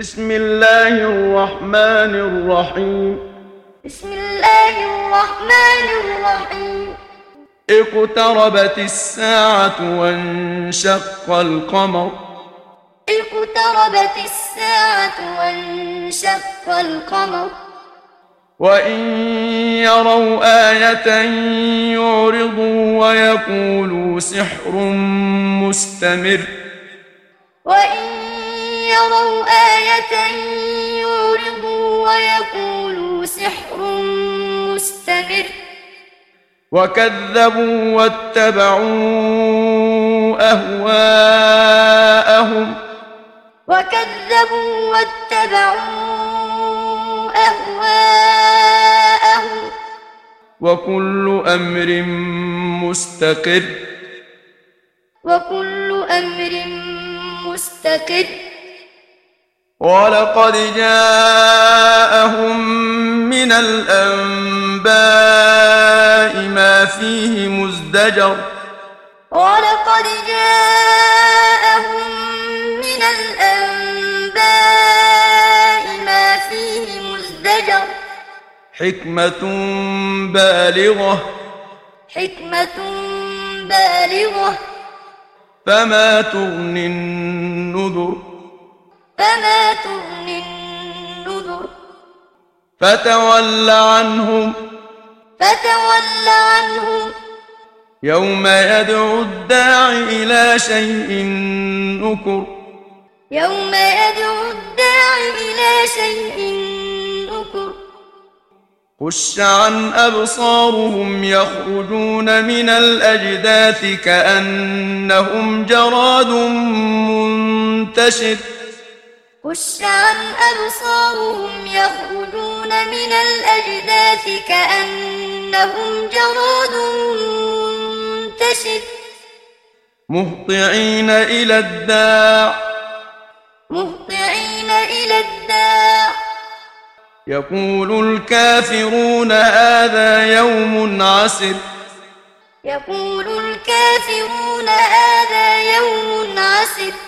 بسم الله الرحمن الرحيم بسم الله الرحمن الرحيم اقتربت الساعة وانشق القمر. اقتربت الساعة وانشق القمر. وإن يروا آية يعرضوا ويقولوا سحر مستمر. وإن يروا آية يعرضوا ويقولوا سحر مستمر. وكذبوا واتبعوا أهواءهم. وكذبوا واتبعوا أهواءهم. وكل أمر مستقر. وكل أمر مستقر. ولقد جاءهم من الأنباء ما فيه مزدجر ولقد جاءهم من الأنباء ما فيه مزدجر حكمة بالغة حكمة بالغة فما تغني النذر فما تغني النذر. فتول عنهم فتول عنهم. يوم يدعو الداع إلى شيء نكر. يوم يدعو الداع إلى شيء نكر. خش عن أبصارهم يخرجون من الأجداث كأنهم جراد منتشر. خش عن أبصارهم يخرجون من الأجداث كأنهم جراد منتشر. مهطعين إلى الداع. مهطعين إلى الداع. يقول الكافرون هذا يوم عسر. يقول الكافرون هذا يوم عسر.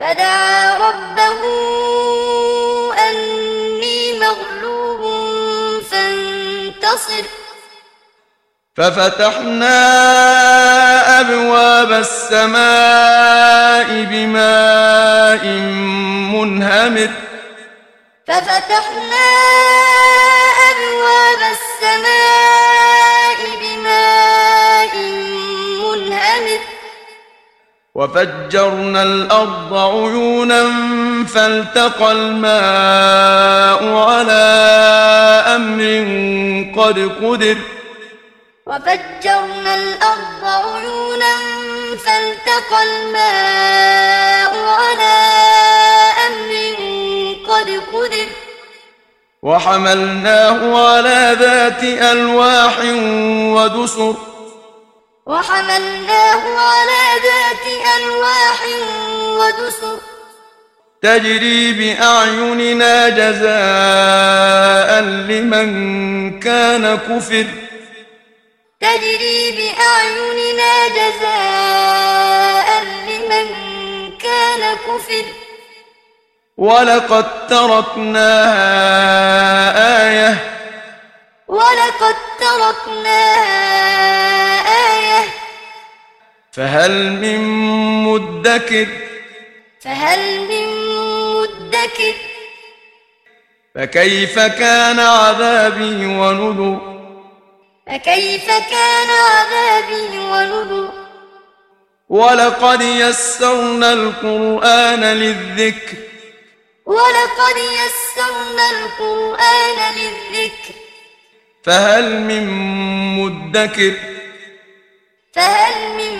فدعا ربه أني مغلوب فانتصر. ففتحنا أبواب السماء بماء منهمر. ففتحنا أبواب السماء وفجرنا الأرض عيونا فالتقى الماء على أمر قد قدر. وفجرنا الأرض عيونا فالتقى الماء على أمر قد قدر. وحملناه على ذات ألواح ودسر. وحملناه على ذات ألواح ودسر. تجري بأعيننا جزاء لمن كان كفر. تجري بأعيننا جزاء لمن كان كفر. ولقد تركناها آية. ولقد تركناها فهل من مدكر؟ فهل من مدكر؟ فكيف كان عذابي ونذر؟ فكيف كان عذابي ونذر؟ ولقد يسرنا القرآن للذكر. ولقد يسرنا القرآن للذكر. فهل من مدكر؟ فهل من مدكر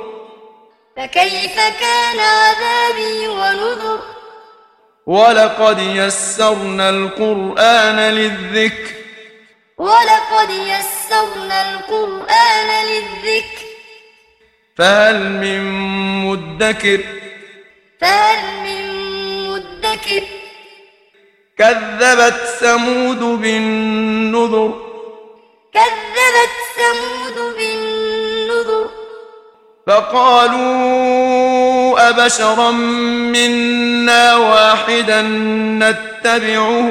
فكيف كان عذابي ونذر؟ ولقد يسرنا القرآن للذكر. ولقد يسرنا القرآن للذكر. فهل من مدكر؟ فهل من مدكر؟ كذبت ثمود بالنذر. كذبت ثمود بالنذر فقالوا أبشرا منا واحدا نتبعه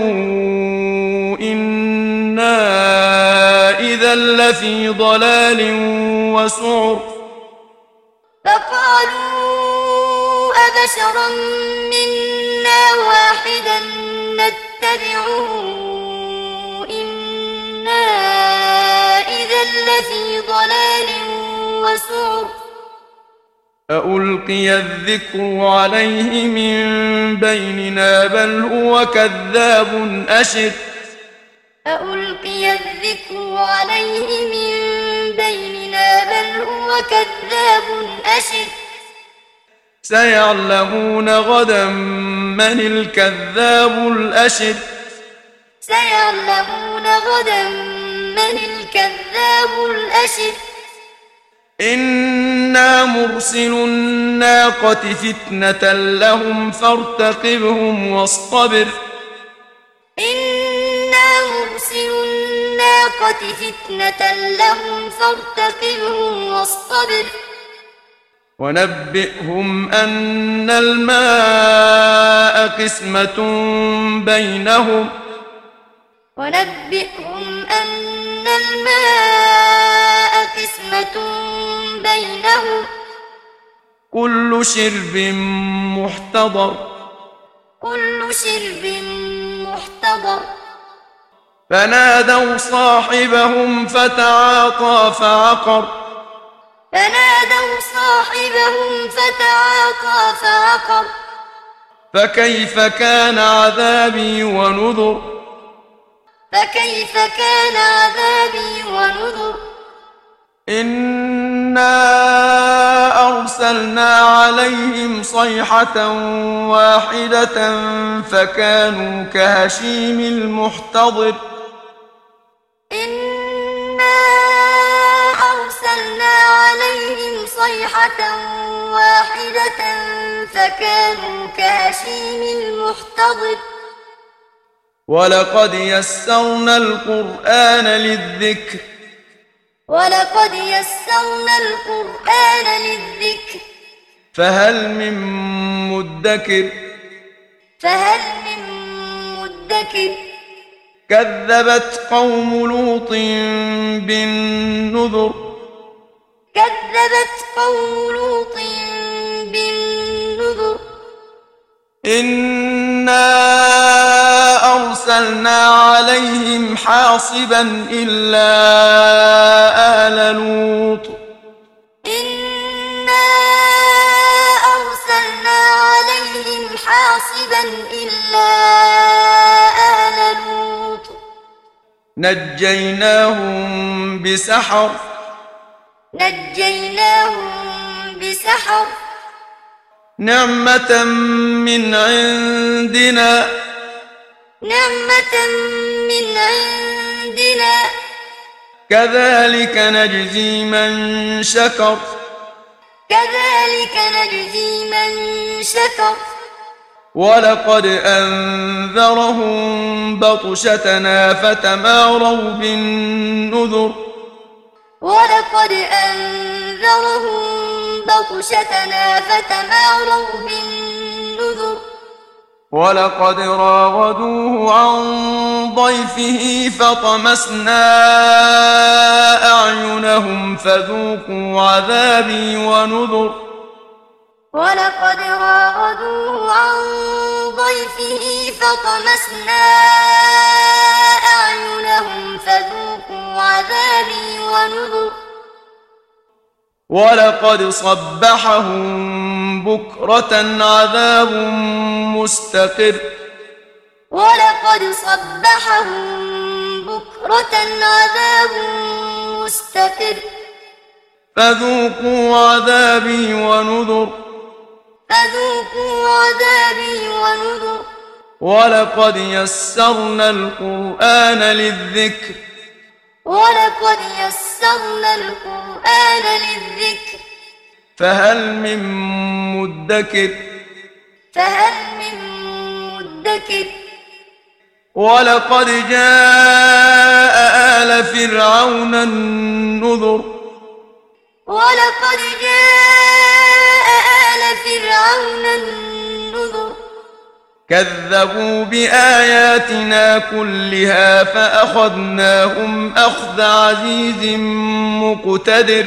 إنا إذا لفي ضلال وسعر. فقالوا أبشرا منا واحدا نتبعه إنا إذا لفي ضلال وسعر. ألقي الذكر عليه من بيننا بل هو كذاب أشر. ألقي الذكر عليه من بيننا بل هو كذاب أشر. سيعلمون غدا من الكذاب الأشر. سيعلمون غدا من الكذاب الأشر. إنا مرسل الناقة فتنة لهم فارتقبهم واصطبر. إنا مرسل الناقة فتنة لهم فارتقبهم واصطبر. ونبئهم أن الماء قسمة بينهم. ونبئهم أن الماء قسمة بينهم. كل شرب محتضر. كل شرب محتضر. فنادوا صاحبهم فتعاطى فعقر. فنادوا صاحبهم فتعاطى فعقر. فكيف كان عذابي ونذر؟ فكيف كان عذابي ونذر؟ إنا أرسلنا عليهم صيحة واحدة فكانوا كهشيم المحتضر إنا أرسلنا عليهم صيحة واحدة فكانوا كهشيم المحتضر ولقد يسرنا القرآن للذكر ولقد يسرنا القرآن للذكر. فهل من مدكر؟ فهل من مدكر؟ كذبت قوم لوط بالنذر. كذبت قوم لوط بالنذر. إنا أرسلنا عليهم حاصبا إلا آل لوط. إنا أرسلنا عليهم حاصبا إلا آل لوط. نجيناهم بسحر. نجيناهم بسحر. نعمة من عندنا. نعمة من عندنا. كذلك نجزي من شكر. كذلك نجزي من شكر. ولقد أنذرهم بطشتنا فتماروا بالنذر. ولقد أنذرهم بطشتنا فتماروا بالنذر. ولقد راودوه عن ضيفه فطمسنا أعينهم فذوقوا عذابي ونذر. ولقد راودوه عن ضيفه فطمسنا أعينهم فذوقوا عذابي ونذر. ولقد صبحهم بكرة عذاب مستقر. ولقد صبحهم بكرة عذاب مستقر. فذوقوا عذابي ونذر. فذوقوا عذابي ونذر. ولقد يسرنا القرآن للذكر. ولقد يسرنا القرآن للذكر. فهل من مدكر. فهل من مدكر؟ ولقد جاء آل فرعون النذر. ولقد جاء آل فرعون النذر. كذبوا بآياتنا كلها فأخذناهم أخذ عزيز مقتدر.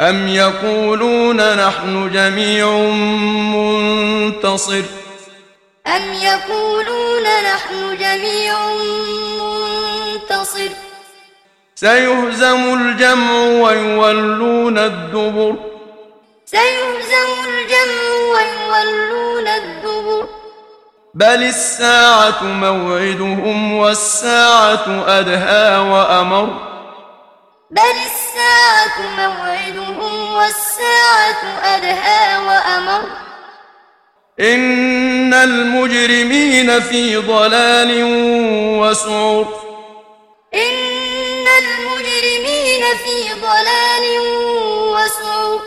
أم يقولون نحن جميع منتصر أم يقولون نحن جميع منتصر سيهزم الجمع ويولون الدبر سيهزم الجمع ويولون الدبر بل الساعة موعدهم والساعة أدهى وأمر بل الساعة موعدهم والساعة أدهى وأمر. إن المجرمين في ضلال وسعر. إن المجرمين في ضلال وسعر.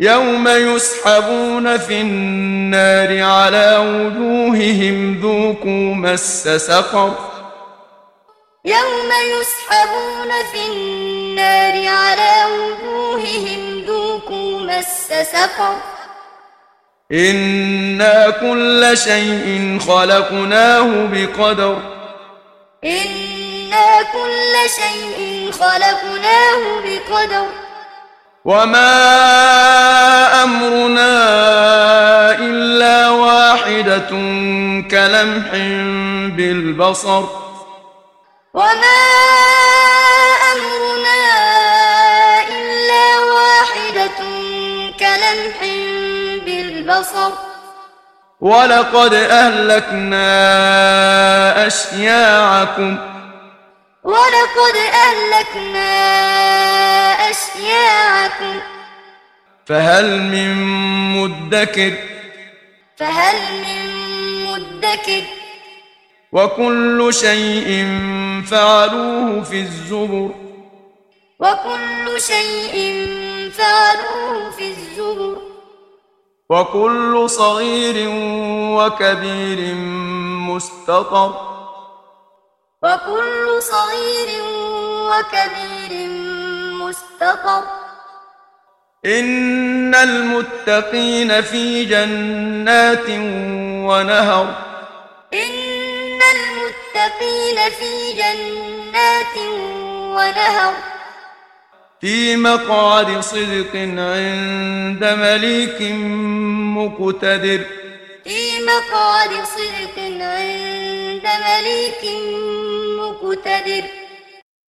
يوم يسحبون في النار على وجوههم ذوقوا مس سقر. يوم يسحبون في النار على وجوههم ذوقوا مس سقر. إنا كل شيء خلقناه بقدر. إنا كل شيء خلقناه بقدر. وما أمرنا إلا واحدة كلمح بالبصر. وما أمرنا إلا واحدة كلمح بالبصر ولقد أهلكنا أشياعكم ولقد أهلكنا أشياعكم فهل من مدكر فهل من مدكر وكل شيء فعلوه في الزبر. وكل شيء فعلوه في الزبر. وكل صغير وكبير مستطر. وكل صغير وكبير مستقر إن المتقين في جنات ونهر. إن المتقين في جنات ونهر. في مقعد صدق عند مليك مقتدر. في مقعد صدق عند مليك مقتدر.